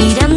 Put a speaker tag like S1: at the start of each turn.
S1: mira